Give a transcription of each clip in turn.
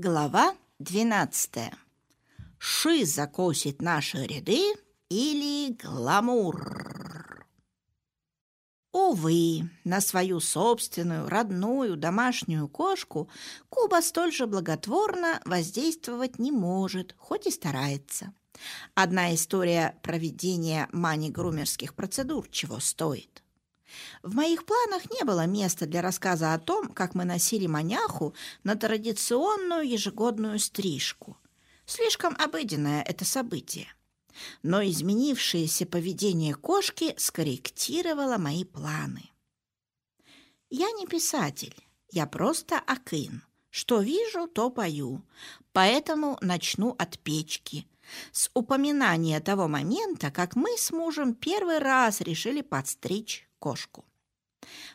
Глава 12. Ши закосит наши ряды или гламур? Увы, на свою собственную, родную, домашнюю кошку Куба столь же благотворно воздействовать не может, хоть и старается. Одна история проведения мани-грумерских процедур чего стоит – в моих планах не было места для рассказа о том, как мы носили маняху на традиционную ежегодную стрижку. Слишком обыденное это событие. Но изменившееся поведение кошки скорректировало мои планы. Я не писатель, я просто акын. Что вижу, то пою. Поэтому начну от печки, с упоминания того момента, как мы с мужем первый раз решили подстричь кошку.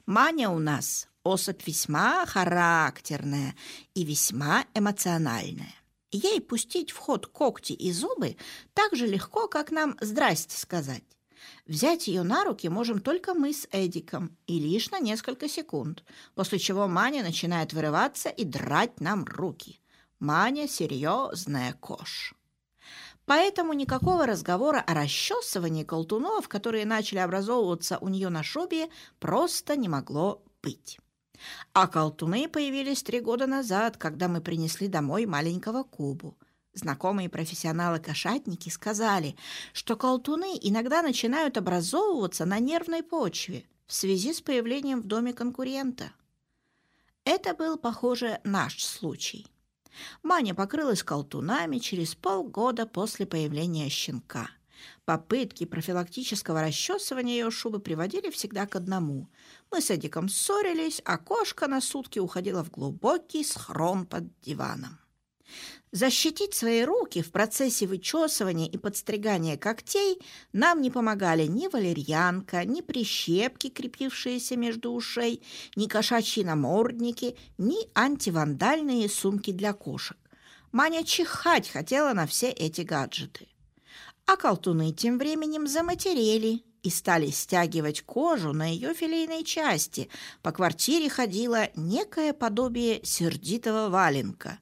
Маня у нас особь весьма характерная и весьма эмоциональная. Ей пустить в ход когти и зубы так же легко, как нам «здрасте» сказать. Взять ее на руки можем только мы с Эдиком, и лишь на несколько секунд, после чего Маня начинает вырываться и драть нам руки. Маня — серьезная кош. Поэтому никакого разговора о расчесывании колтунов, которые начали образовываться у нее на шубе, просто не могло быть. А колтуны появились три года назад, когда мы принесли домой маленького Кубу. Знакомые профессионалы-кошатники сказали, что колтуны иногда начинают образовываться на нервной почве в связи с появлением в доме конкурента. Это был, похоже, наш случай. Маня покрылась колтунами через полгода после появления щенка. Попытки профилактического расчесывания ее шубы приводили всегда к одному. Мы с Эдиком ссорились, а кошка на сутки уходила в глубокий схрон под диваном. Защитить свои руки в процессе вычесывания и подстригания когтей нам не помогали ни валерьянка, ни прищепки, крепившиеся между ушей, ни кошачьи намордники, ни антивандальные сумки для кошек. Маня чихать хотела на все эти гаджеты. А колтуны тем временем заматерели и стали стягивать кожу на ее филейной части. По квартире ходило некое подобие сердитого валенка.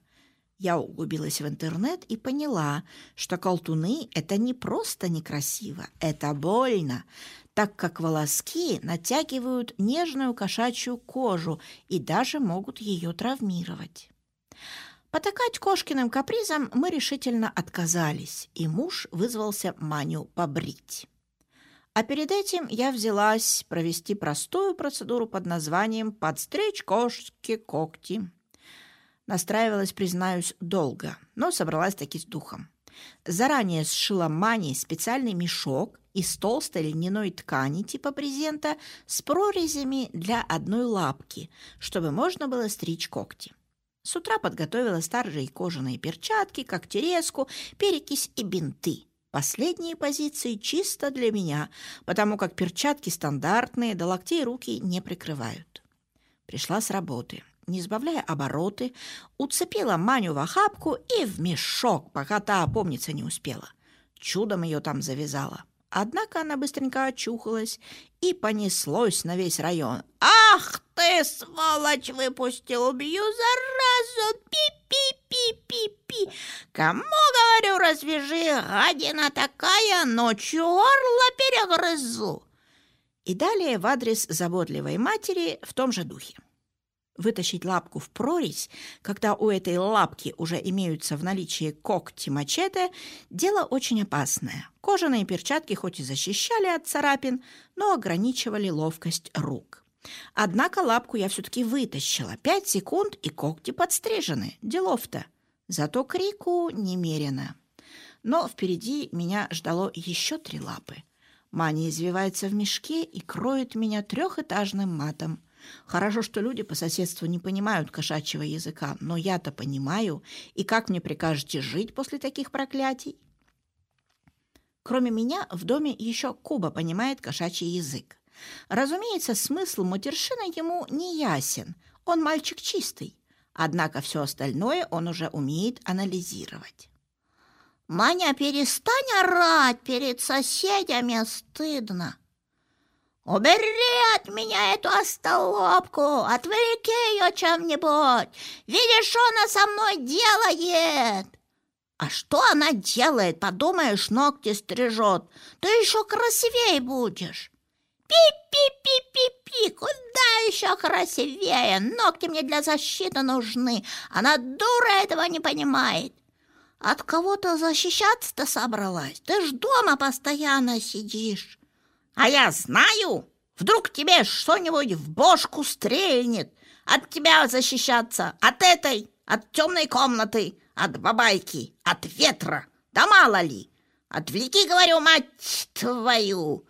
Я углубилась в интернет и поняла, что колтуны — это не просто некрасиво, это больно, так как волоски натягивают нежную кошачью кожу и даже могут ее травмировать. Потакать кошкиным капризам мы решительно отказались, и муж вызвался Маню побрить. А перед этим я взялась провести простую процедуру под названием «подстричь кошки когти». Настраивалась, признаюсь, долго, но собралась таки с духом. Заранее сшила Мани специальный мешок из толстой льняной ткани типа презента с прорезями для одной лапки, чтобы можно было стричь когти. С утра подготовила старые кожаные перчатки, когтерезку, перекись и бинты. Последние позиции чисто для меня, потому как перчатки стандартные, до локтей руки не прикрывают. Пришла с работы не сбавляя обороты, уцепила Маню в охапку и в мешок, пока та опомниться не успела. Чудом ее там завязала. Однако она быстренько очухалась и понеслось на весь район. «Ах ты, сволочь, выпустил, убью заразу! Пи-пи-пи-пи-пи! Кому, говорю, развяжи, гадина такая, ночью горло перегрызу!» И далее в адрес заботливой матери в том же духе. Вытащить лапку в прорезь, когда у этой лапки уже имеются в наличии когти мачете, дело очень опасное. Кожаные перчатки хоть и защищали от царапин, но ограничивали ловкость рук. Однако лапку я все-таки вытащила. Пять секунд, и когти подстрижены. Делов-то. Зато крику немерено. Но впереди меня ждало еще три лапы. Маня извивается в мешке и кроет меня трехэтажным матом – Хорошо, что люди по соседству не понимают кошачьего языка, но я-то понимаю. И как мне прикажете жить после таких проклятий? Кроме меня, в доме еще Куба понимает кошачий язык. Разумеется, смысл матершина ему не ясен. Он мальчик чистый. Однако все остальное он уже умеет анализировать. «Маня, перестань орать перед соседями, стыдно!» Убери от меня эту остолопку, отвлеки ее чем-нибудь. Видишь, что она со мной делает? А что она делает? Подумаешь, ногти стрижет. Ты еще красивее будешь. Пи-пи-пи-пи-пи, куда еще красивее? Ногти мне для защиты нужны. Она дура этого не понимает. От кого-то защищаться-то собралась? Ты ж дома постоянно сидишь. А я знаю, вдруг тебе что-нибудь в бошку стрельнет. От тебя защищаться, от этой, от темной комнаты, от бабайки, от ветра. Да мало ли. Отвлеки, говорю, мать твою.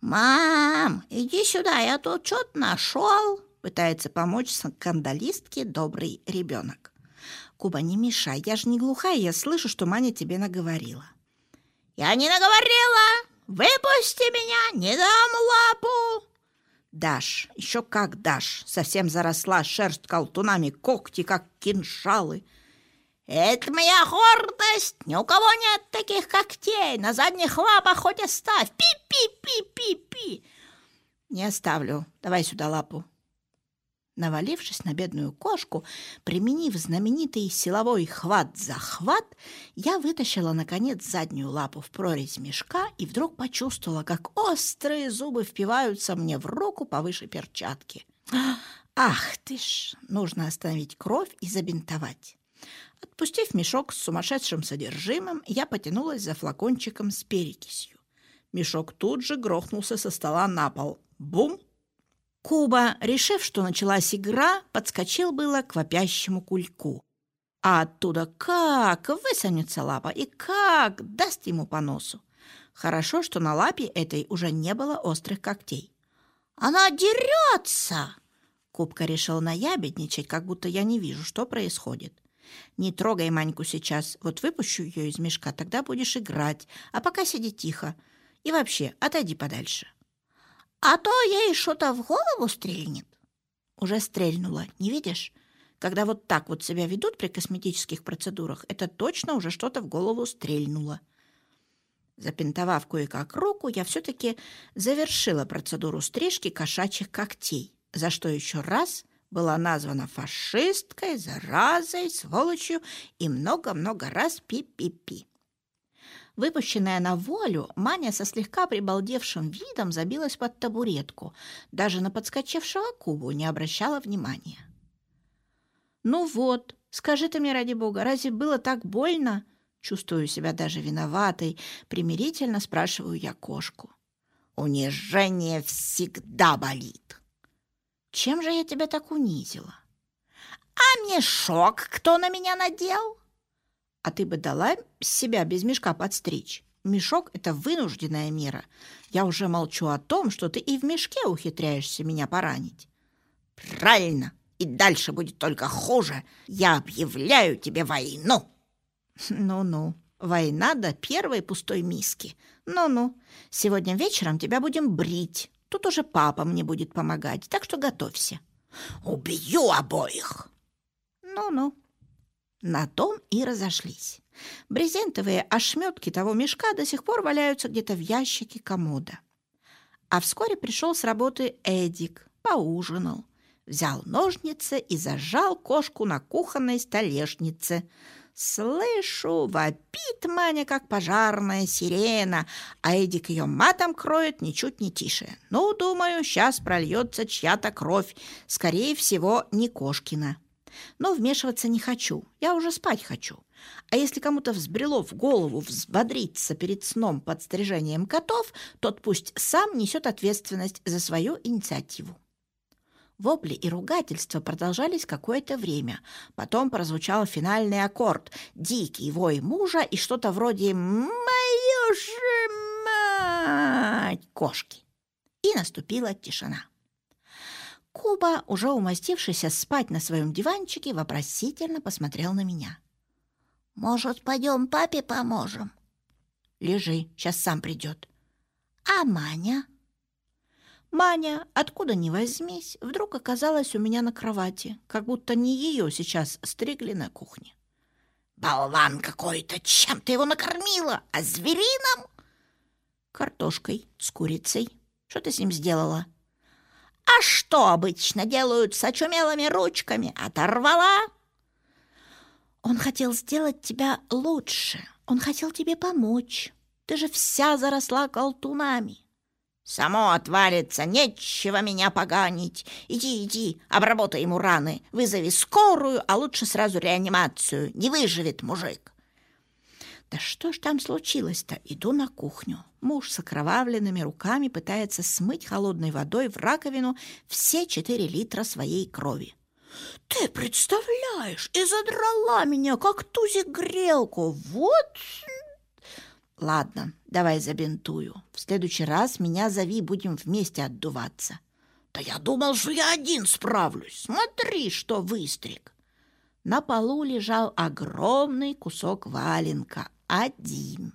Мам, иди сюда, я тут что-то нашел. Пытается помочь скандалистке добрый ребенок. Куба, не мешай, я же не глухая, я слышу, что Маня тебе наговорила. Я не наговорила! Выпусти меня, не дам лапу!» Даш, еще как дашь, совсем заросла шерсть колтунами, когти, как кинжалы. «Это моя гордость! Ни у кого нет таких когтей! На задних лапах хоть оставь! Пи-пи-пи-пи-пи!» «Не оставлю. Давай сюда лапу». Навалившись на бедную кошку, применив знаменитый силовой хват-захват, я вытащила, наконец, заднюю лапу в прорезь мешка и вдруг почувствовала, как острые зубы впиваются мне в руку повыше перчатки. Ах ты ж! Нужно остановить кровь и забинтовать. Отпустив мешок с сумасшедшим содержимым, я потянулась за флакончиком с перекисью. Мешок тут же грохнулся со стола на пол. Бум! Куба, решив, что началась игра, подскочил было к вопящему кульку. А оттуда как высунется лапа и как даст ему по носу. Хорошо, что на лапе этой уже не было острых когтей. «Она дерется!» Кубка решил наябедничать, как будто я не вижу, что происходит. «Не трогай Маньку сейчас. Вот выпущу ее из мешка, тогда будешь играть. А пока сиди тихо. И вообще, отойди подальше» а то ей что-то в голову стрельнет. Уже стрельнула, не видишь? Когда вот так вот себя ведут при косметических процедурах, это точно уже что-то в голову стрельнуло. Запинтовав кое-как руку, я все-таки завершила процедуру стрижки кошачьих когтей, за что еще раз была названа фашисткой, заразой, сволочью и много-много раз пи-пи-пи. Выпущенная на волю, Маня со слегка прибалдевшим видом забилась под табуретку, даже на подскочившего Кубу не обращала внимания. «Ну вот, скажи ты мне, ради бога, разве было так больно?» Чувствую себя даже виноватой, примирительно спрашиваю я кошку. «Унижение всегда болит!» «Чем же я тебя так унизила?» «А мешок кто на меня надел?» А ты бы дала себя без мешка подстричь? Мешок — это вынужденная мера. Я уже молчу о том, что ты и в мешке ухитряешься меня поранить. Правильно. И дальше будет только хуже. Я объявляю тебе войну. Ну-ну. Война до первой пустой миски. Ну-ну. Сегодня вечером тебя будем брить. Тут уже папа мне будет помогать, так что готовься. Убью обоих. Ну-ну. На том и разошлись. Брезентовые ошметки того мешка до сих пор валяются где-то в ящике комода. А вскоре пришел с работы Эдик, поужинал, взял ножницы и зажал кошку на кухонной столешнице. Слышу, вопит Маня, как пожарная сирена, а Эдик ее матом кроет ничуть не тише. Ну, думаю, сейчас прольется чья-то кровь, скорее всего, не кошкина. Но вмешиваться не хочу, я уже спать хочу. А если кому-то взбрело в голову взбодриться перед сном под стрижением котов, тот пусть сам несет ответственность за свою инициативу. Вопли и ругательства продолжались какое-то время. Потом прозвучал финальный аккорд, дикий вой мужа и что-то вроде «Мою же мать!» кошки. И наступила тишина. Куба, уже умастившийся спать на своем диванчике, вопросительно посмотрел на меня. «Может, пойдем папе поможем?» «Лежи, сейчас сам придет». «А Маня?» Маня, откуда ни возьмись, вдруг оказалась у меня на кровати, как будто не ее сейчас стригли на кухне. «Болван какой-то! Чем ты его накормила? А зверином?» «Картошкой с курицей». Что ты с ним сделала?» «А что обычно делают с очумелыми ручками? Оторвала?» «Он хотел сделать тебя лучше. Он хотел тебе помочь. Ты же вся заросла колтунами». «Само отвалится, нечего меня поганить. Иди, иди, обработай ему раны, вызови скорую, а лучше сразу реанимацию. Не выживет мужик». Да что ж там случилось-то? Иду на кухню. Муж с окровавленными руками пытается смыть холодной водой в раковину все четыре литра своей крови. «Ты представляешь, и задрала меня, как тузик грелку! Вот Ладно, давай забинтую. В следующий раз меня зови, будем вместе отдуваться. Да я думал, что я один справлюсь. Смотри, что выстриг. На полу лежал огромный кусок валенка. Один.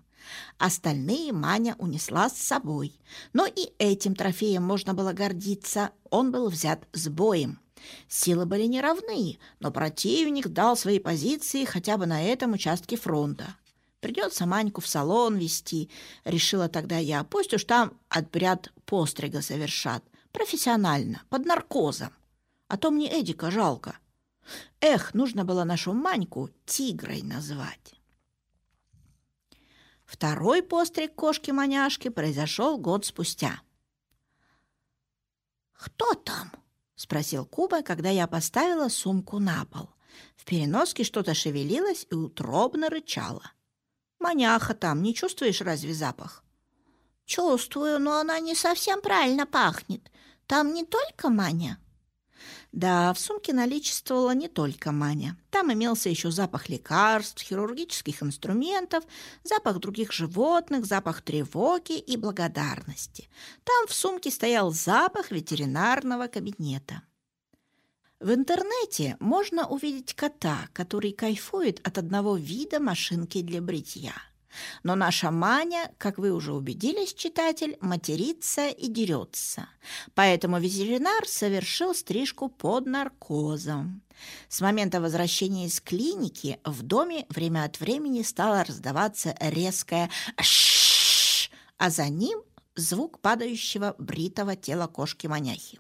Остальные Маня унесла с собой. Но и этим трофеем можно было гордиться. Он был взят с боем. Силы были неравны, но противник дал свои позиции хотя бы на этом участке фронта. Придется Маньку в салон вести, решила тогда я. Пусть уж там отбряд пострига совершат. Профессионально, под наркозом. А то мне Эдика жалко. Эх, нужно было нашу Маньку тигрой назвать. Второй постриг кошки-маняшки произошел год спустя. «Кто там?» — спросил Куба, когда я поставила сумку на пол. В переноске что-то шевелилось и утробно рычало. Маняха там, не чувствуешь разве запах? Чувствую, но она не совсем правильно пахнет. Там не только Маня. Да, в сумке наличествовала не только Маня. Там имелся еще запах лекарств, хирургических инструментов, запах других животных, запах тревоги и благодарности. Там в сумке стоял запах ветеринарного кабинета. В интернете можно увидеть кота, который кайфует от одного вида машинки для бритья. Но наша Маня, как вы уже убедились, читатель, матерится и дерется. Поэтому ветеринар совершил стрижку под наркозом. С момента возвращения из клиники в доме время от времени стало раздаваться резкое «шшш», а за ним звук падающего бритого тела кошки-маняхи.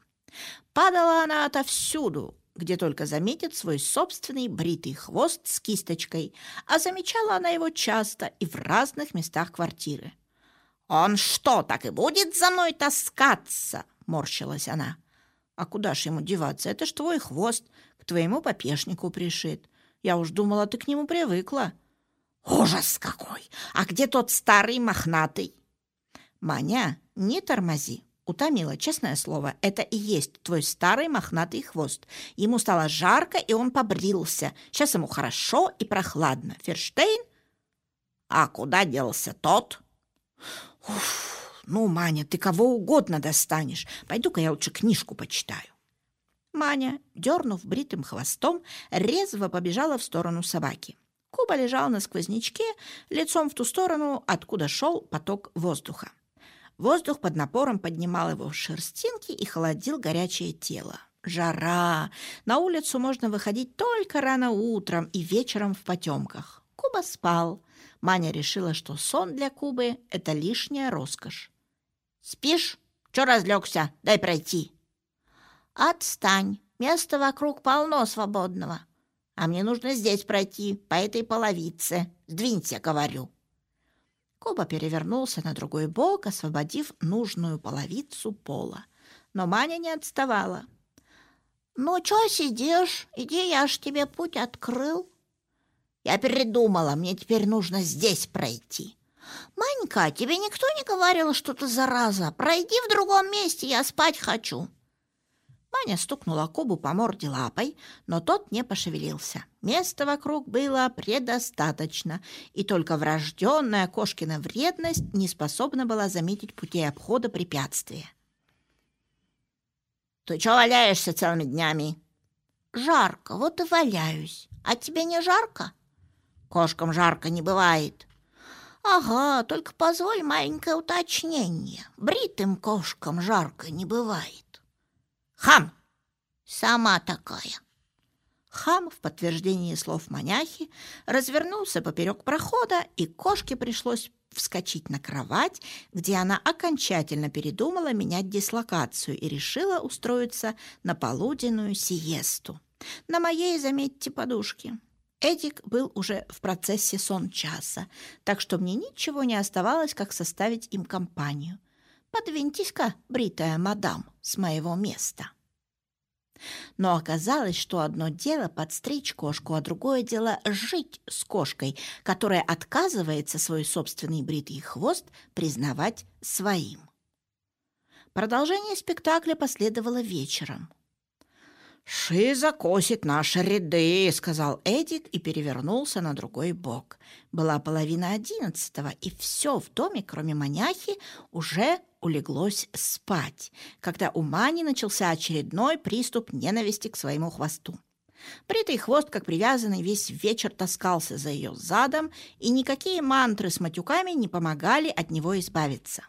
Падала она отовсюду, где только заметит свой собственный бритый хвост с кисточкой, а замечала она его часто и в разных местах квартиры. «Он что, так и будет за мной таскаться?» — морщилась она. «А куда ж ему деваться? Это ж твой хвост, к твоему попешнику пришит. Я уж думала, ты к нему привыкла». «Ужас какой! А где тот старый мохнатый?» «Маня, не тормози!» Утомила, честное слово. Это и есть твой старый мохнатый хвост. Ему стало жарко, и он побрился. Сейчас ему хорошо и прохладно. Ферштейн? А куда делся тот? Уф, ну, Маня, ты кого угодно достанешь. Пойду-ка я лучше книжку почитаю. Маня, дернув бритым хвостом, резво побежала в сторону собаки. Куба лежал на сквознячке, лицом в ту сторону, откуда шел поток воздуха. Воздух под напором поднимал его в шерстинки и холодил горячее тело. Жара! На улицу можно выходить только рано утром и вечером в потемках. Куба спал. Маня решила, что сон для Кубы — это лишняя роскошь. «Спишь? Чё разлегся? Дай пройти!» «Отстань! Места вокруг полно свободного. А мне нужно здесь пройти, по этой половице. Сдвинься, говорю!» Коба перевернулся на другой бок, освободив нужную половицу пола. Но Маня не отставала. «Ну, чё сидишь? Иди, я ж тебе путь открыл». «Я передумала, мне теперь нужно здесь пройти». «Манька, тебе никто не говорил, что ты зараза? Пройди в другом месте, я спать хочу». Маня стукнула Кубу по морде лапой, но тот не пошевелился. Места вокруг было предостаточно, и только врожденная кошкина вредность не способна была заметить путей обхода препятствия. «Ты чё валяешься целыми днями?» «Жарко, вот и валяюсь. А тебе не жарко?» «Кошкам жарко не бывает». «Ага, только позволь маленькое уточнение. Бритым кошкам жарко не бывает». Хам! Сама такая. Хам в подтверждении слов маняхи развернулся поперек прохода, и кошке пришлось вскочить на кровать, где она окончательно передумала менять дислокацию и решила устроиться на полуденную сиесту. На моей, заметьте, подушке. Эдик был уже в процессе сон часа, так что мне ничего не оставалось, как составить им компанию. Подвиньтесь-ка, бритая мадам, с моего места. Но оказалось, что одно дело подстричь кошку, а другое дело жить с кошкой, которая отказывается свой собственный бритый хвост признавать своим. Продолжение спектакля последовало вечером. «Шиза косит наши ряды», — сказал Эдик и перевернулся на другой бок. Была половина одиннадцатого, и все в доме, кроме маняхи, уже улеглось спать, когда у Мани начался очередной приступ ненависти к своему хвосту. Бритый хвост, как привязанный, весь вечер таскался за ее задом, и никакие мантры с матюками не помогали от него избавиться.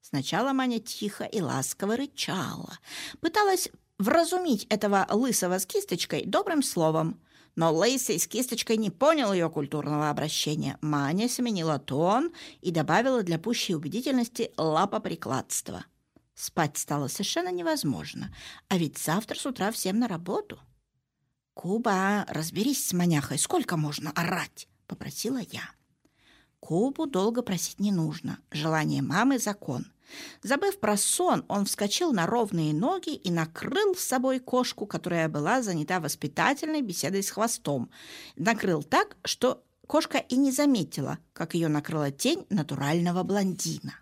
Сначала Маня тихо и ласково рычала, пыталась вразумить этого лысого с кисточкой добрым словом. Но лысый с кисточкой не понял ее культурного обращения. Маня сменила тон и добавила для пущей убедительности лапоприкладство. Спать стало совершенно невозможно, а ведь завтра с утра всем на работу. «Куба, разберись с маняхой, сколько можно орать?» — попросила я. Кубу долго просить не нужно. Желание мамы — закон. Забыв про сон, он вскочил на ровные ноги и накрыл с собой кошку, которая была занята воспитательной беседой с хвостом. Накрыл так, что кошка и не заметила, как ее накрыла тень натурального блондина.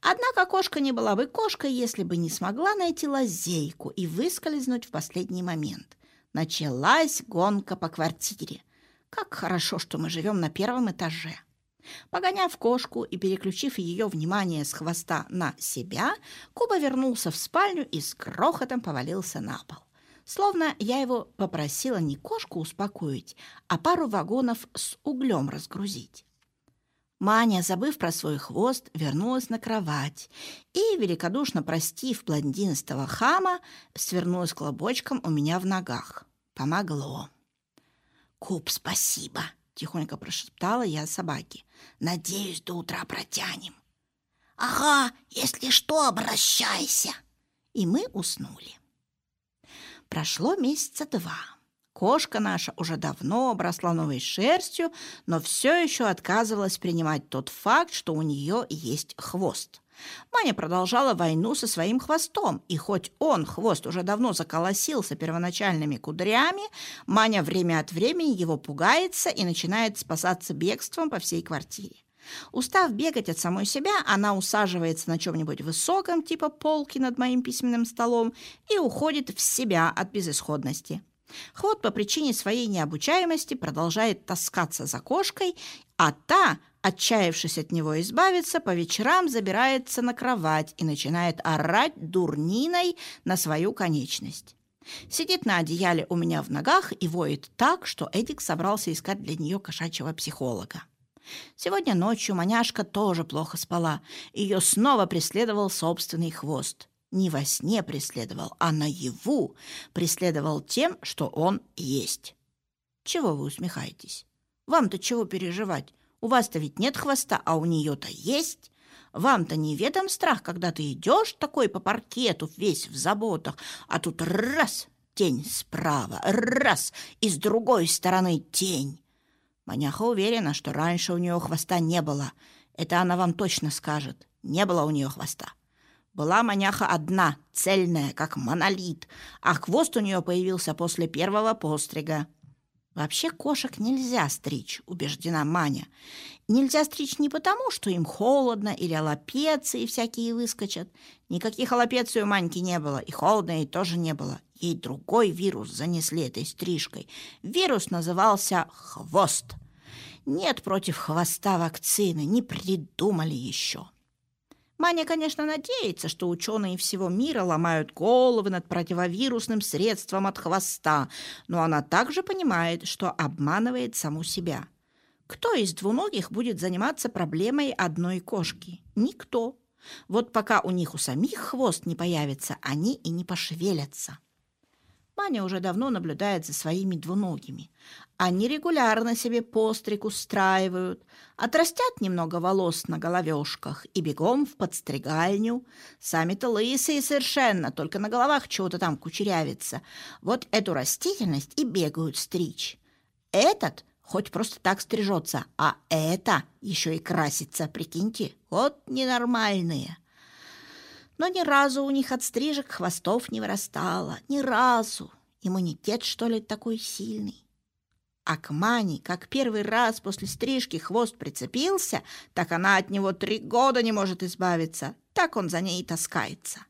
Однако кошка не была бы кошкой, если бы не смогла найти лазейку и выскользнуть в последний момент. Началась гонка по квартире. Как хорошо, что мы живем на первом этаже. Погоняв кошку и переключив ее внимание с хвоста на себя, Куба вернулся в спальню и с грохотом повалился на пол. Словно я его попросила не кошку успокоить, а пару вагонов с углем разгрузить. Маня, забыв про свой хвост, вернулась на кровать и, великодушно простив блондинистого хама, свернулась клобочком у меня в ногах. Помогло. «Куб, спасибо!» — тихонько прошептала я собаке. «Надеюсь, до утра протянем». «Ага, если что, обращайся!» И мы уснули. Прошло месяца два. Кошка наша уже давно обросла новой шерстью, но все еще отказывалась принимать тот факт, что у нее есть хвост. Маня продолжала войну со своим хвостом, и хоть он, хвост, уже давно заколосился первоначальными кудрями, Маня время от времени его пугается и начинает спасаться бегством по всей квартире. Устав бегать от самой себя, она усаживается на чем-нибудь высоком, типа полки над моим письменным столом, и уходит в себя от безысходности. Хвот по причине своей необучаемости продолжает таскаться за кошкой, а та – отчаявшись от него избавиться, по вечерам забирается на кровать и начинает орать дурниной на свою конечность. Сидит на одеяле у меня в ногах и воет так, что Эдик собрался искать для нее кошачьего психолога. Сегодня ночью маняшка тоже плохо спала. Ее снова преследовал собственный хвост. Не во сне преследовал, а наяву преследовал тем, что он есть. Чего вы усмехаетесь? Вам-то чего переживать? У вас-то ведь нет хвоста, а у нее-то есть. Вам-то неведом страх, когда ты идешь такой по паркету, весь в заботах, а тут раз — тень справа, раз — и с другой стороны тень. Маняха уверена, что раньше у нее хвоста не было. Это она вам точно скажет. Не было у нее хвоста. Была маняха одна, цельная, как монолит, а хвост у нее появился после первого пострига. Вообще кошек нельзя стричь, убеждена Маня. Нельзя стричь не потому, что им холодно или аллопеции всякие выскочат. Никаких аллопеций у Маньки не было, и холодно ей тоже не было. Ей другой вирус занесли этой стрижкой. Вирус назывался хвост. Нет против хвоста вакцины, не придумали еще. Маня, конечно, надеется, что ученые всего мира ломают головы над противовирусным средством от хвоста, но она также понимает, что обманывает саму себя. Кто из двуногих будет заниматься проблемой одной кошки? Никто. Вот пока у них у самих хвост не появится, они и не пошевелятся. Маня уже давно наблюдает за своими двуногими. Они регулярно себе постриг устраивают, отрастят немного волос на головешках и бегом в подстригальню. Сами-то лысые совершенно, только на головах чего-то там кучерявится. Вот эту растительность и бегают стричь. Этот хоть просто так стрижется, а это еще и красится, прикиньте. Вот ненормальные. Но ни разу у них от стрижек хвостов не вырастало. Ни разу. Иммунитет, что ли, такой сильный. А к Мане, как первый раз после стрижки хвост прицепился, так она от него три года не может избавиться. Так он за ней и таскается.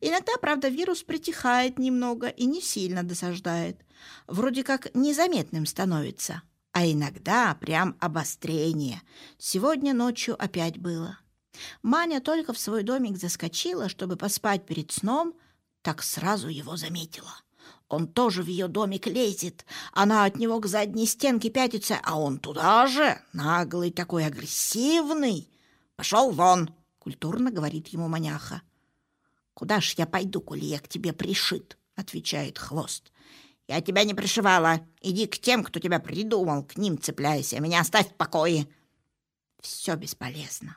Иногда, правда, вирус притихает немного и не сильно досаждает. Вроде как незаметным становится. А иногда прям обострение. Сегодня ночью опять было. Маня только в свой домик заскочила, чтобы поспать перед сном, так сразу его заметила. Он тоже в ее домик лезет. Она от него к задней стенке пятится, а он туда же, наглый такой, агрессивный. «Пошел вон!» — культурно говорит ему маняха. «Куда ж я пойду, коли я к тебе пришит?» — отвечает хвост. «Я тебя не пришивала. Иди к тем, кто тебя придумал, к ним цепляйся. Меня оставь в покое». Все бесполезно.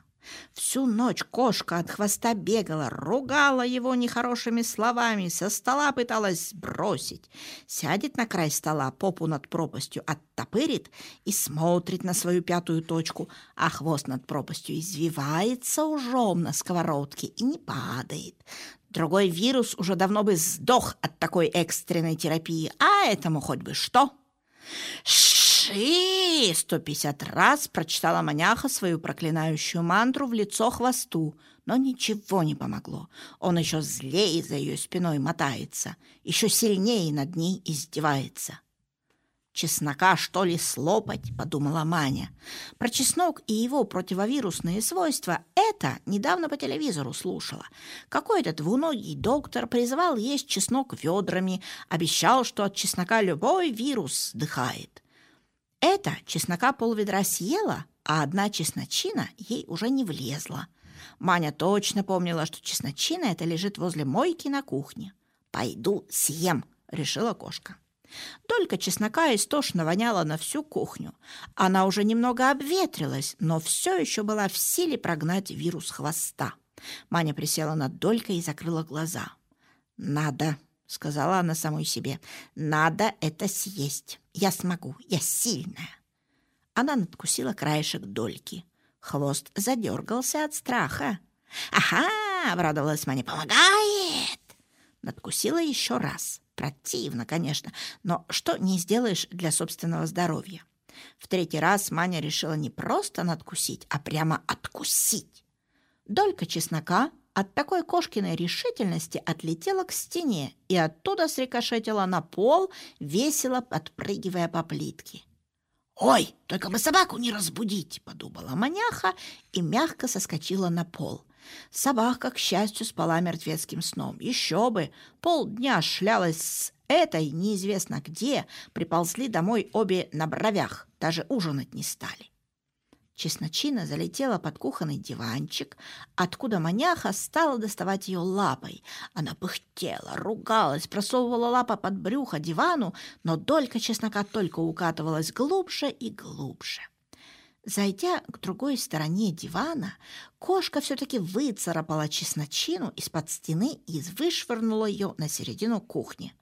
Всю ночь кошка от хвоста бегала, ругала его нехорошими словами, со стола пыталась сбросить. Сядет на край стола, попу над пропастью оттопырит и смотрит на свою пятую точку, а хвост над пропастью извивается ужом на сковородке и не падает. Другой вирус уже давно бы сдох от такой экстренной терапии, а этому хоть бы что. «Ши!» — сто пятьдесят раз прочитала маняха свою проклинающую мантру в лицо хвосту, но ничего не помогло. Он еще злее за ее спиной мотается, еще сильнее над ней издевается. «Чеснока, что ли, слопать?» — подумала Маня. Про чеснок и его противовирусные свойства это недавно по телевизору слушала. Какой-то двуногий доктор призывал есть чеснок ведрами, обещал, что от чеснока любой вирус сдыхает. Это чеснока полведра съела, а одна чесночина ей уже не влезла. Маня точно помнила, что чесночина это лежит возле мойки на кухне. «Пойду съем», — решила кошка. Только чеснока истошно воняло на всю кухню. Она уже немного обветрилась, но все еще была в силе прогнать вирус хвоста. Маня присела над долькой и закрыла глаза. «Надо», — сказала она самой себе, — «надо это съесть. Я смогу, я сильная». Она надкусила краешек дольки. Хвост задергался от страха. «Ага!» — обрадовалась Маня. «Помогает!» Надкусила еще раз. Противно, конечно, но что не сделаешь для собственного здоровья. В третий раз Маня решила не просто надкусить, а прямо откусить. Долька чеснока от такой кошкиной решительности отлетела к стене и оттуда срикошетила на пол, весело подпрыгивая по плитке. «Ой, только бы собаку не разбудить!» — подумала маняха и мягко соскочила на пол. Собака, к счастью, спала мертвецким сном. Еще бы! Полдня шлялась с этой неизвестно где, приползли домой обе на бровях, даже ужинать не стали. Чесночина залетела под кухонный диванчик, откуда маняха стала доставать ее лапой. Она пыхтела, ругалась, просовывала лапа под брюхо дивану, но долька чеснока только укатывалась глубже и глубже. Зайдя к другой стороне дивана, кошка все-таки выцарапала чесночину из-под стены и вышвырнула ее на середину кухни.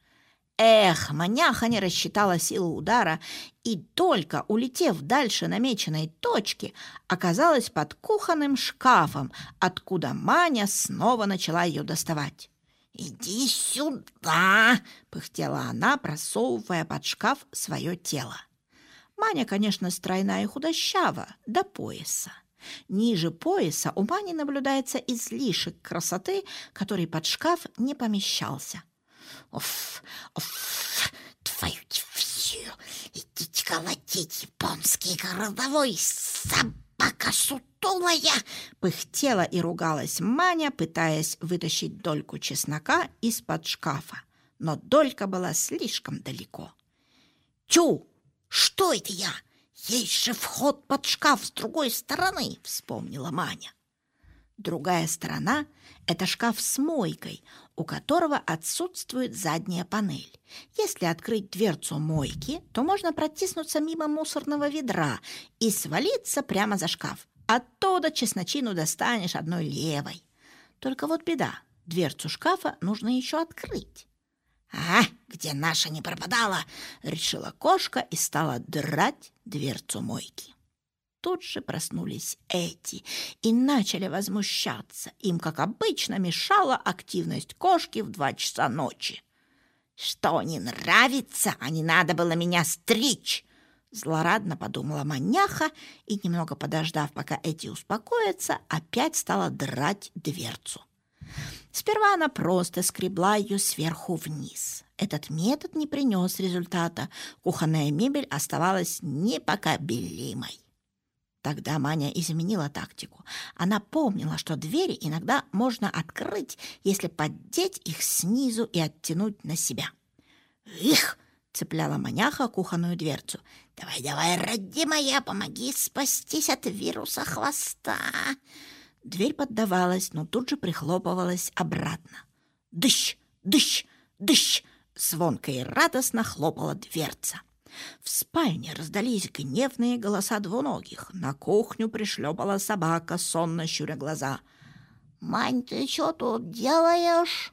Эх, маняха не рассчитала силу удара и только, улетев дальше намеченной точки, оказалась под кухонным шкафом, откуда Маня снова начала ее доставать. «Иди сюда!» — пыхтела она, просовывая под шкаф свое тело. Маня, конечно, стройная и худощава, до пояса. Ниже пояса у Мани наблюдается излишек красоты, который под шкаф не помещался. «Уф, уф, твою дивизию! Идите колотить японский городовой, собака сутулая!» Пыхтела и ругалась Маня, пытаясь вытащить дольку чеснока из-под шкафа. Но долька была слишком далеко. «Тю!» «Что это я? Есть же вход под шкаф с другой стороны!» — вспомнила Маня. Другая сторона – это шкаф с мойкой, у которого отсутствует задняя панель. Если открыть дверцу мойки, то можно протиснуться мимо мусорного ведра и свалиться прямо за шкаф. Оттуда чесночину достанешь одной левой. Только вот беда, дверцу шкафа нужно еще открыть. «А, где наша не пропадала!» — решила кошка и стала драть дверцу мойки. Тут же проснулись эти и начали возмущаться. Им, как обычно, мешала активность кошки в два часа ночи. «Что не нравится, а не надо было меня стричь!» Злорадно подумала маняха и, немного подождав, пока эти успокоятся, опять стала драть дверцу. Сперва она просто скребла ее сверху вниз. Этот метод не принес результата. Кухонная мебель оставалась непокобелимой. Тогда Маня изменила тактику. Она помнила, что двери иногда можно открыть, если поддеть их снизу и оттянуть на себя. «Их!» — цепляла маняха кухонную дверцу. «Давай, давай, родимая, помоги спастись от вируса хвоста!» Дверь поддавалась, но тут же прихлопывалась обратно. «Дыщ! Дыщ! Дыщ!» Звонко и радостно хлопала дверца. В спальне раздались гневные голоса двуногих. На кухню пришлепала собака, сонно щуря глаза. «Мань, ты что тут делаешь?»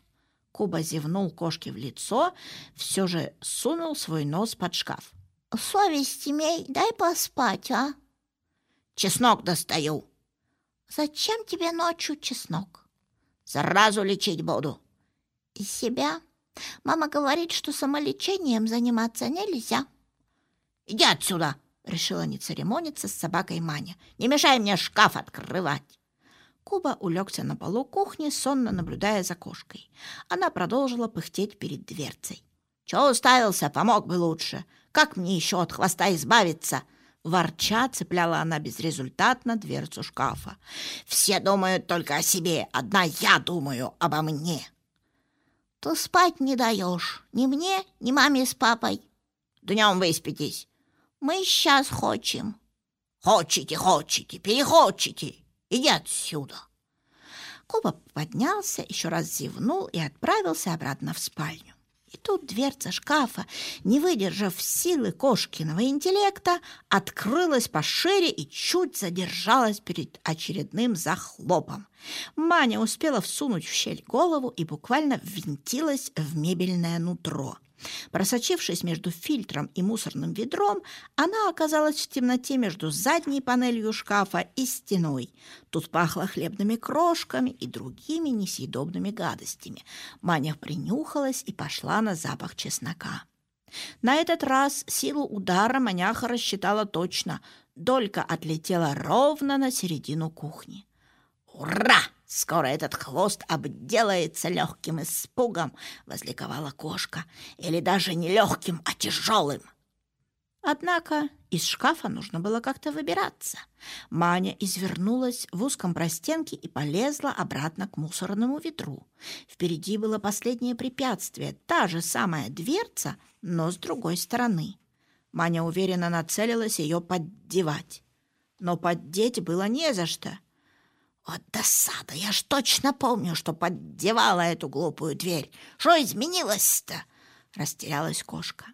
Куба зевнул кошке в лицо, все же сунул свой нос под шкаф. «Совесть имей, дай поспать, а?» «Чеснок достаю!» «Зачем тебе ночью чеснок?» «Заразу лечить буду!» «И себя?» Мама говорит, что самолечением заниматься нельзя. «Иди отсюда!» — решила не церемониться с собакой Маня. «Не мешай мне шкаф открывать!» Куба улегся на полу кухни, сонно наблюдая за кошкой. Она продолжила пыхтеть перед дверцей. «Чего уставился? Помог бы лучше! Как мне еще от хвоста избавиться?» Ворча цепляла она безрезультатно дверцу шкафа. «Все думают только о себе, одна я думаю обо мне!» «Ты спать не даешь ни мне, ни маме с папой!» «Днем выспитесь!» Мы сейчас хочем. Хочете, хочете, перехочете. Иди отсюда. Куба поднялся, еще раз зевнул и отправился обратно в спальню. И тут дверца шкафа, не выдержав силы кошкиного интеллекта, открылась пошире и чуть задержалась перед очередным захлопом. Маня успела всунуть в щель голову и буквально ввинтилась в мебельное нутро – Просочившись между фильтром и мусорным ведром, она оказалась в темноте между задней панелью шкафа и стеной. Тут пахло хлебными крошками и другими несъедобными гадостями. Маня принюхалась и пошла на запах чеснока. На этот раз силу удара маняха рассчитала точно. Долька отлетела ровно на середину кухни. «Ура!» Скоро этот хвост обделается легким испугом, возликовала кошка, или даже не легким, а тяжелым. Однако из шкафа нужно было как-то выбираться. Маня извернулась в узком простенке и полезла обратно к мусорному ведру. Впереди было последнее препятствие, та же самая дверца, но с другой стороны. Маня уверенно нацелилась ее поддевать. Но поддеть было не за что — вот досада! Я ж точно помню, что поддевала эту глупую дверь. Что изменилось-то? Растерялась кошка.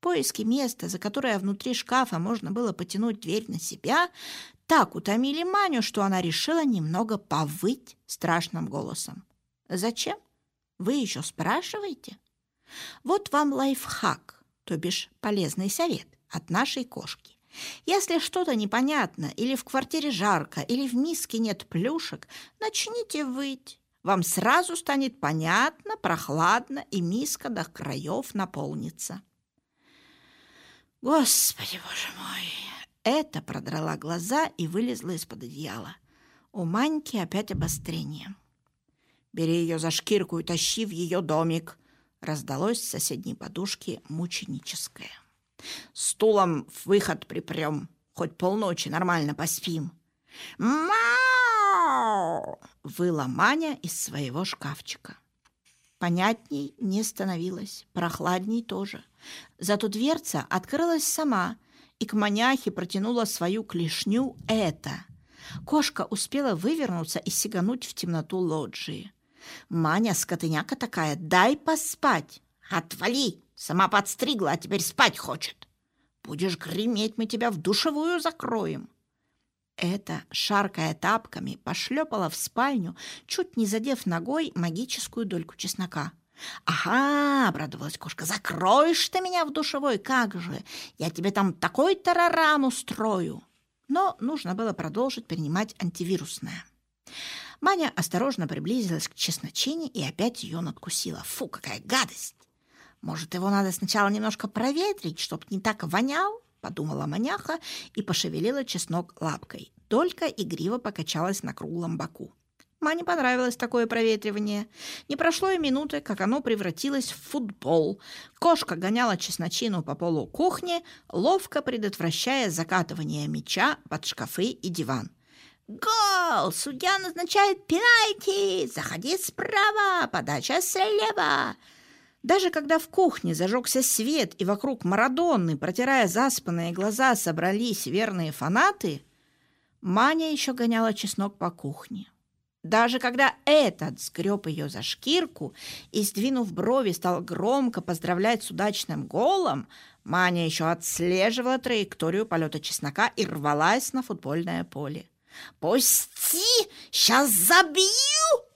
Поиски места, за которое внутри шкафа можно было потянуть дверь на себя, так утомили Маню, что она решила немного повыть страшным голосом. «Зачем? Вы еще спрашиваете?» Вот вам лайфхак, то бишь полезный совет от нашей кошки. Если что-то непонятно, или в квартире жарко, или в миске нет плюшек, начните выть. Вам сразу станет понятно, прохладно, и миска до краев наполнится. Господи, боже мой! Это продрала глаза и вылезла из-под одеяла. У Маньки опять обострение. «Бери ее за шкирку и тащи в ее домик!» Раздалось с соседней подушки мученическое. Стулом в выход припрем, хоть полночи нормально поспим. «Мау!» — выла Маня из своего шкафчика. Понятней не становилось, прохладней тоже. Зато дверца открылась сама, и к маняхе протянула свою клешню это. Кошка успела вывернуться и сигануть в темноту лоджии. «Маня, скотыняка такая, дай поспать!» «Отвали! Сама подстригла, а теперь спать хочет!» «Будешь греметь, мы тебя в душевую закроем!» Это, шаркая тапками, пошлепала в спальню, чуть не задев ногой магическую дольку чеснока. «Ага!» — обрадовалась кошка. «Закроешь ты меня в душевой, как же! Я тебе там такой тарарам устрою!» Но нужно было продолжить принимать антивирусное. Маня осторожно приблизилась к чесночине и опять ее надкусила. Фу, какая гадость! Может, его надо сначала немножко проветрить, чтоб не так вонял? Подумала маняха и пошевелила чеснок лапкой. Только игриво покачалась на круглом боку. Мане понравилось такое проветривание. Не прошло и минуты, как оно превратилось в футбол. Кошка гоняла чесночину по полу кухни, ловко предотвращая закатывание мяча под шкафы и диван. «Гол! Судья назначает пенальти! Заходи справа! Подача слева!» Даже когда в кухне зажегся свет и вокруг Марадонны, протирая заспанные глаза, собрались верные фанаты, Маня еще гоняла чеснок по кухне. Даже когда этот сгреб ее за шкирку и, сдвинув брови, стал громко поздравлять с удачным голом, Маня еще отслеживала траекторию полета чеснока и рвалась на футбольное поле. «Пусти! Сейчас забью!»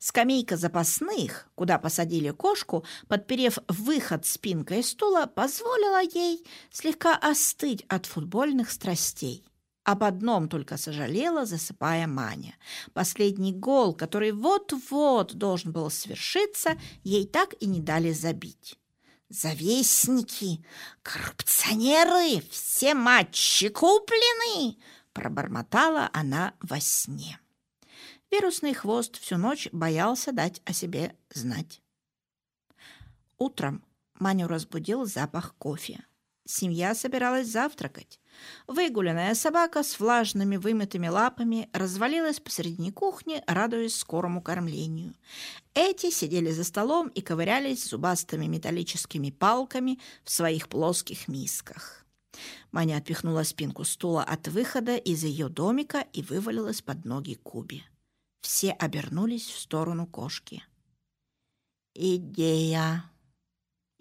Скамейка запасных, куда посадили кошку, подперев выход спинкой стула, позволила ей слегка остыть от футбольных страстей. Об одном только сожалела, засыпая Маня. Последний гол, который вот-вот должен был свершиться, ей так и не дали забить. «Завистники! Коррупционеры! Все матчи куплены!» пробормотала она во сне. Вирусный хвост всю ночь боялся дать о себе знать. Утром Маню разбудил запах кофе. Семья собиралась завтракать. Выгуленная собака с влажными вымытыми лапами развалилась посредине кухни, радуясь скорому кормлению. Эти сидели за столом и ковырялись зубастыми металлическими палками в своих плоских мисках. Маня отпихнула спинку стула от выхода из ее домика и вывалилась под ноги Куби. Все обернулись в сторону кошки. «Идея!»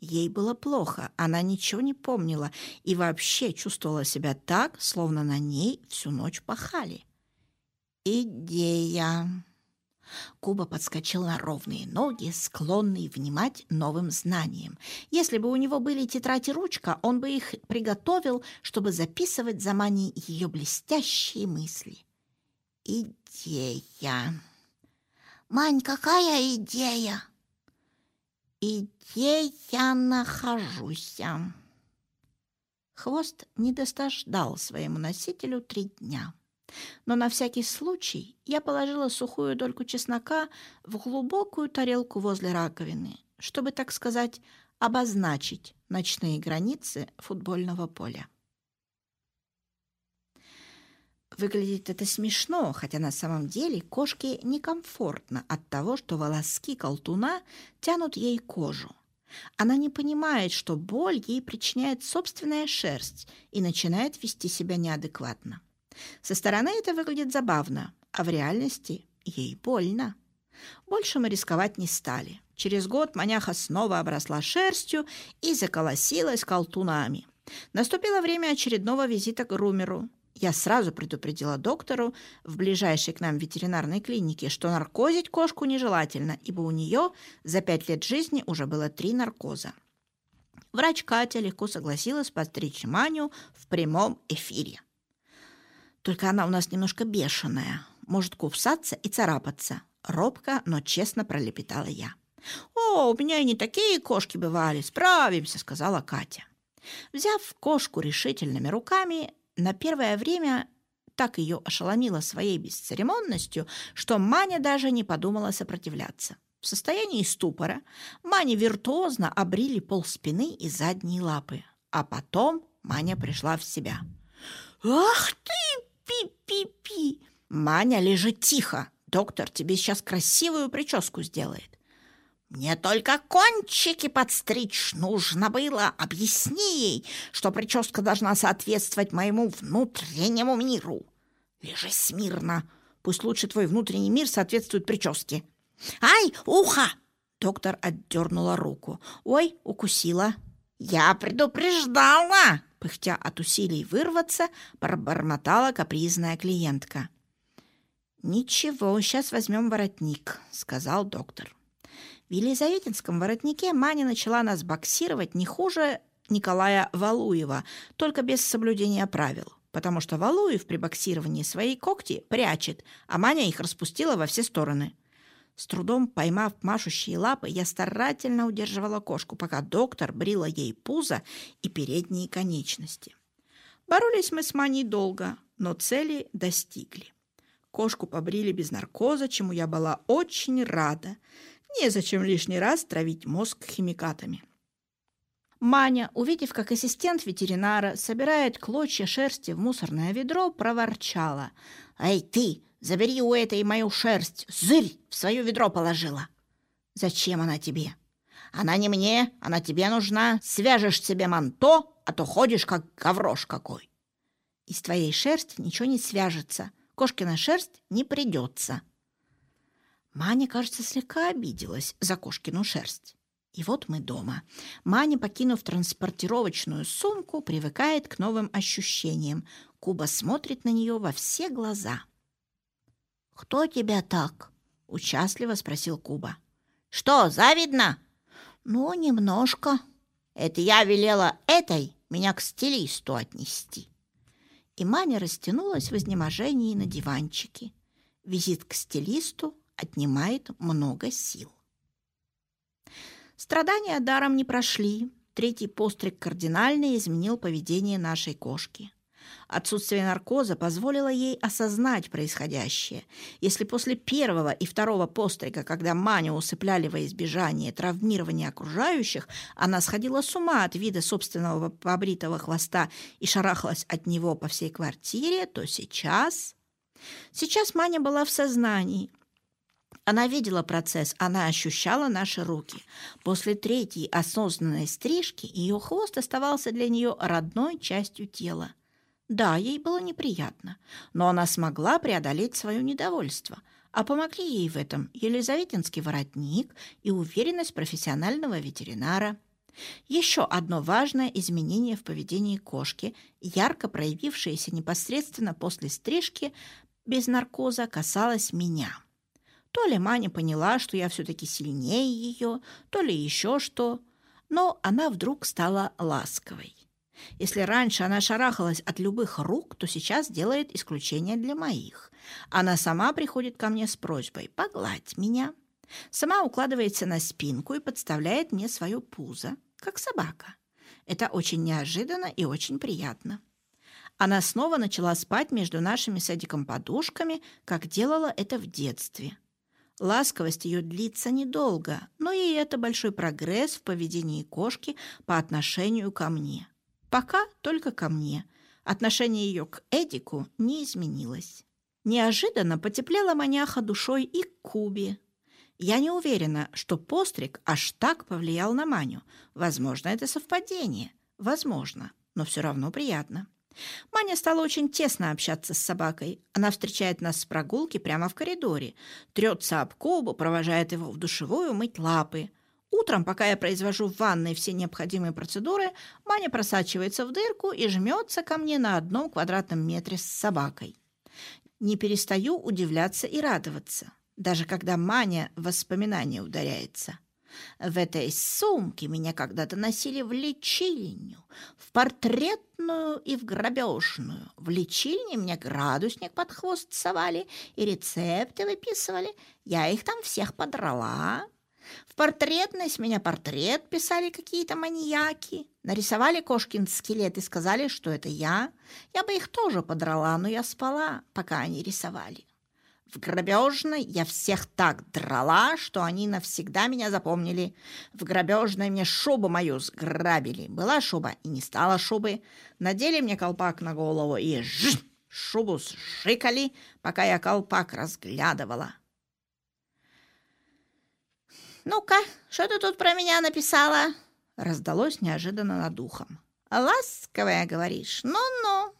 Ей было плохо, она ничего не помнила и вообще чувствовала себя так, словно на ней всю ночь пахали. «Идея!» Куба подскочил на ровные ноги, склонный внимать новым знаниям. Если бы у него были тетрадь и ручка, он бы их приготовил, чтобы записывать за Маней ее блестящие мысли. «Идея!» «Мань, какая идея?» где я нахожусь?» Хвост не достождал своему носителю три дня. Но на всякий случай я положила сухую дольку чеснока в глубокую тарелку возле раковины, чтобы, так сказать, обозначить ночные границы футбольного поля. Выглядит это смешно, хотя на самом деле кошке некомфортно от того, что волоски колтуна тянут ей кожу. Она не понимает, что боль ей причиняет собственная шерсть и начинает вести себя неадекватно. Со стороны это выглядит забавно, а в реальности ей больно. Больше мы рисковать не стали. Через год маняха снова обросла шерстью и заколосилась колтунами. Наступило время очередного визита к грумеру. Я сразу предупредила доктору в ближайшей к нам ветеринарной клинике, что наркозить кошку нежелательно, ибо у нее за пять лет жизни уже было три наркоза. Врач Катя легко согласилась подстричь Маню в прямом эфире. Только она у нас немножко бешеная, может кусаться и царапаться. Робко, но честно пролепетала я. «О, у меня и не такие кошки бывали, справимся», — сказала Катя. Взяв кошку решительными руками, на первое время так ее ошеломила своей бесцеремонностью, что Маня даже не подумала сопротивляться. В состоянии ступора Мане виртуозно обрили пол спины и задние лапы, а потом Маня пришла в себя. «Ах ты, пи-пи-пи!» «Маня, лежи тихо! Доктор тебе сейчас красивую прическу сделает!» Мне только кончики подстричь нужно было. Объясни ей, что прическа должна соответствовать моему внутреннему миру. Лежи смирно. Пусть лучше твой внутренний мир соответствует прическе. Ай, ухо! Доктор отдернула руку. Ой, укусила. Я предупреждала! Пыхтя от усилий вырваться, пробормотала капризная клиентка. «Ничего, сейчас возьмем воротник», — сказал доктор. В Елизаветинском воротнике Маня начала нас боксировать не хуже Николая Валуева, только без соблюдения правил, потому что Валуев при боксировании свои когти прячет, а Маня их распустила во все стороны. С трудом поймав машущие лапы, я старательно удерживала кошку, пока доктор брила ей пузо и передние конечности. Боролись мы с Маней долго, но цели достигли. Кошку побрили без наркоза, чему я была очень рада. Незачем лишний раз травить мозг химикатами. Маня, увидев, как ассистент ветеринара собирает клочья шерсти в мусорное ведро, проворчала. «Эй, ты, забери у этой мою шерсть! Зырь! В свое ведро положила!» «Зачем она тебе?» «Она не мне, она тебе нужна. Свяжешь себе манто, а то ходишь, как гаврош какой». «Из твоей шерсти ничего не свяжется. Кошкина шерсть не придется». Маня, кажется, слегка обиделась за кошкину шерсть. И вот мы дома. Маня, покинув транспортировочную сумку, привыкает к новым ощущениям. Куба смотрит на нее во все глаза. «Кто тебя так?» — участливо спросил Куба. «Что, завидно?» «Ну, немножко. Это я велела этой меня к стилисту отнести». И Маня растянулась в изнеможении на диванчике. Визит к стилисту отнимает много сил. Страдания даром не прошли. Третий постриг кардинально изменил поведение нашей кошки. Отсутствие наркоза позволило ей осознать происходящее. Если после первого и второго пострига, когда Маню усыпляли во избежание травмирования окружающих, она сходила с ума от вида собственного побритого хвоста и шарахалась от него по всей квартире, то сейчас... Сейчас Маня была в сознании, она видела процесс, она ощущала наши руки. После третьей осознанной стрижки ее хвост оставался для нее родной частью тела. Да, ей было неприятно, но она смогла преодолеть свое недовольство, а помогли ей в этом Елизаветинский воротник и уверенность профессионального ветеринара. Еще одно важное изменение в поведении кошки, ярко проявившееся непосредственно после стрижки без наркоза, касалось меня – то ли Маня поняла, что я все-таки сильнее ее, то ли еще что. Но она вдруг стала ласковой. Если раньше она шарахалась от любых рук, то сейчас делает исключение для моих. Она сама приходит ко мне с просьбой «погладь меня». Сама укладывается на спинку и подставляет мне свое пузо, как собака. Это очень неожиданно и очень приятно. Она снова начала спать между нашими с Эдиком подушками, как делала это в детстве – Ласковость ее длится недолго, но и это большой прогресс в поведении кошки по отношению ко мне. Пока только ко мне. Отношение ее к Эдику не изменилось. Неожиданно потеплела маняха душой и к Кубе. Я не уверена, что постриг аж так повлиял на Маню. Возможно, это совпадение. Возможно, но все равно приятно. Маня стала очень тесно общаться с собакой. Она встречает нас с прогулки прямо в коридоре, трется об колбу, провожает его в душевую мыть лапы. Утром, пока я произвожу в ванной все необходимые процедуры, Маня просачивается в дырку и жмется ко мне на одном квадратном метре с собакой. Не перестаю удивляться и радоваться, даже когда Маня в воспоминания ударяется. В этой сумке меня когда-то носили в лечильню, в портретную и в грабежную. В лечильне мне градусник под хвост совали и рецепты выписывали. Я их там всех подрала. В портретной с меня портрет писали какие-то маньяки. Нарисовали кошкин скелет и сказали, что это я. Я бы их тоже подрала, но я спала, пока они рисовали. В грабежной я всех так драла, что они навсегда меня запомнили. В грабежной мне шубу мою сграбили. Была шуба и не стала шубы. Надели мне колпак на голову и жж, шубу сшикали, пока я колпак разглядывала. «Ну-ка, что ты тут про меня написала?» Раздалось неожиданно над ухом. «Ласковая, говоришь? Ну-ну».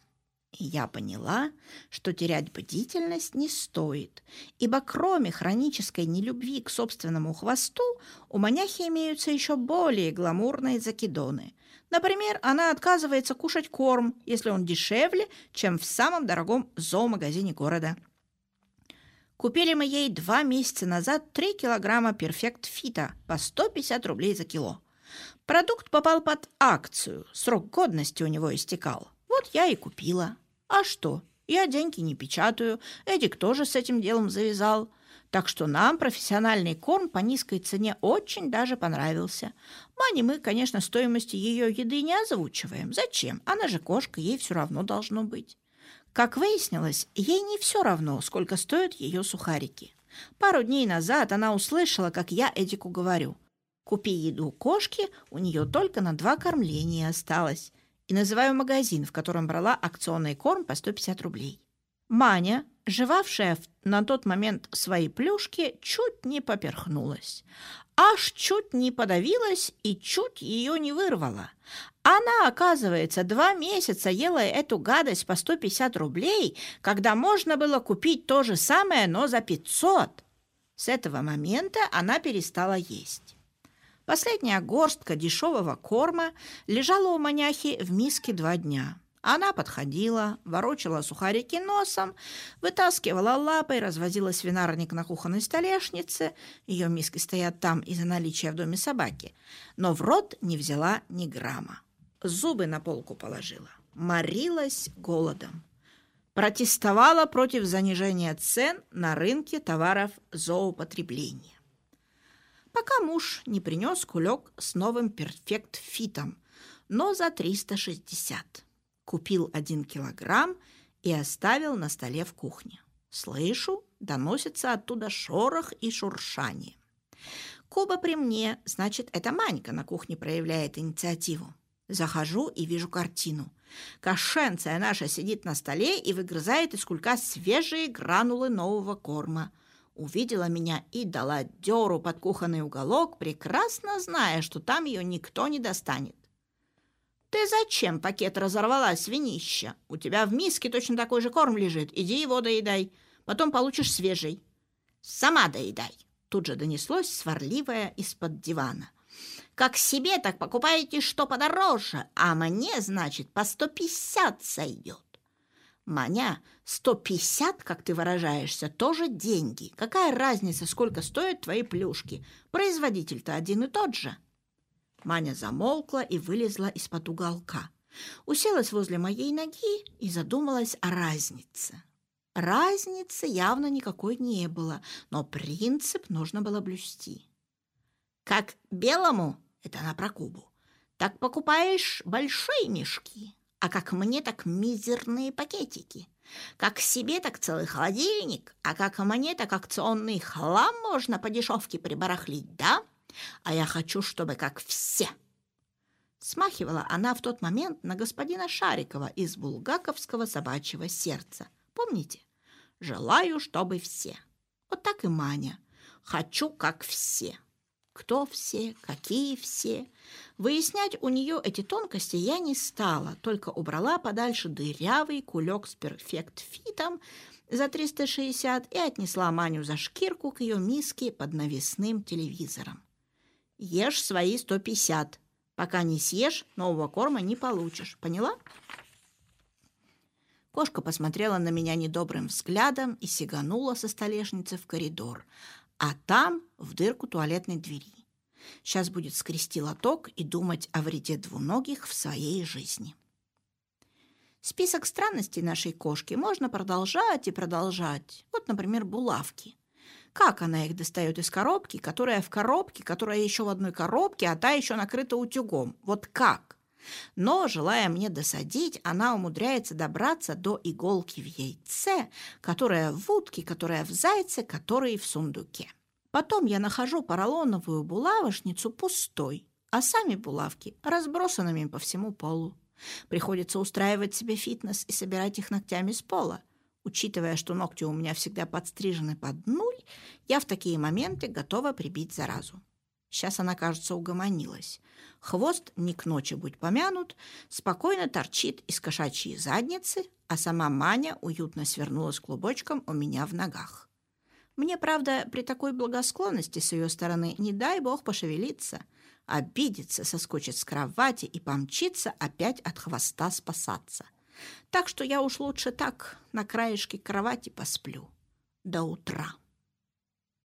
Я поняла, что терять бдительность не стоит, ибо кроме хронической нелюбви к собственному хвосту у маняхи имеются еще более гламурные закидоны. Например, она отказывается кушать корм, если он дешевле, чем в самом дорогом зоомагазине города. Купили мы ей два месяца назад 3 килограмма перфект фита по 150 рублей за кило. Продукт попал под акцию, срок годности у него истекал. Вот я и купила. А что? Я деньги не печатаю. Эдик тоже с этим делом завязал. Так что нам профессиональный корм по низкой цене очень даже понравился. Мане мы, конечно, стоимости ее еды не озвучиваем. Зачем? Она же кошка, ей все равно должно быть. Как выяснилось, ей не все равно, сколько стоят ее сухарики. Пару дней назад она услышала, как я Эдику говорю. «Купи еду кошки, у нее только на два кормления осталось и называю магазин, в котором брала акционный корм по 150 рублей. Маня, жевавшая на тот момент свои плюшки, чуть не поперхнулась. Аж чуть не подавилась и чуть ее не вырвала. Она, оказывается, два месяца ела эту гадость по 150 рублей, когда можно было купить то же самое, но за 500. С этого момента она перестала есть. Последняя горстка дешевого корма лежала у маняхи в миске два дня. Она подходила, ворочала сухарики носом, вытаскивала лапой, развозила свинарник на кухонной столешнице. Ее миски стоят там из-за наличия в доме собаки. Но в рот не взяла ни грамма. Зубы на полку положила. Морилась голодом. Протестовала против занижения цен на рынке товаров зоопотребления пока муж не принес кулек с новым перфект-фитом, но за 360. Купил один килограмм и оставил на столе в кухне. Слышу, доносится оттуда шорох и шуршание. Куба при мне, значит, это Манька на кухне проявляет инициативу. Захожу и вижу картину. Кошенция наша сидит на столе и выгрызает из кулька свежие гранулы нового корма увидела меня и дала дёру под кухонный уголок, прекрасно зная, что там ее никто не достанет. «Ты зачем пакет разорвала, свинища? У тебя в миске точно такой же корм лежит. Иди его доедай. Потом получишь свежий». «Сама доедай», — тут же донеслось сварливое из-под дивана. «Как себе, так покупаете что подороже, а мне, значит, по сто пятьдесят сойдет». Маня, 150, как ты выражаешься, тоже деньги. Какая разница, сколько стоят твои плюшки? Производитель-то один и тот же. Маня замолкла и вылезла из-под уголка. Уселась возле моей ноги и задумалась о разнице. Разницы явно никакой не было, но принцип нужно было блюсти. Как белому, это она про Кубу, так покупаешь большие мешки, а как мне, так мизерные пакетики. Как себе, так целый холодильник, а как мне, так акционный хлам можно по дешевке прибарахлить, да? А я хочу, чтобы как все. Смахивала она в тот момент на господина Шарикова из булгаковского собачьего сердца. Помните? Желаю, чтобы все. Вот так и Маня. Хочу, как все. Кто все, какие все. Выяснять у нее эти тонкости я не стала, только убрала подальше дырявый кулек с перфект-фитом за 360 и отнесла Маню за шкирку к ее миске под навесным телевизором. Ешь свои 150. Пока не съешь, нового корма не получишь. Поняла? Кошка посмотрела на меня недобрым взглядом и сиганула со столешницы в коридор, а там в дырку туалетной двери. Сейчас будет скрести лоток и думать о вреде двуногих в своей жизни. Список странностей нашей кошки можно продолжать и продолжать. Вот, например, булавки. Как она их достает из коробки, которая в коробке, которая еще в одной коробке, а та еще накрыта утюгом? Вот как? Но, желая мне досадить, она умудряется добраться до иголки в яйце, которая в утке, которая в зайце, который в сундуке. Потом я нахожу поролоновую булавочницу пустой, а сами булавки разбросанными по всему полу. Приходится устраивать себе фитнес и собирать их ногтями с пола. Учитывая, что ногти у меня всегда подстрижены под нуль, я в такие моменты готова прибить заразу. Сейчас она, кажется, угомонилась. Хвост, не к ночи будь помянут, спокойно торчит из кошачьей задницы, а сама Маня уютно свернулась клубочком у меня в ногах. Мне, правда, при такой благосклонности с ее стороны не дай бог пошевелиться, обидеться, соскочит с кровати и помчиться опять от хвоста спасаться. Так что я уж лучше так на краешке кровати посплю до утра.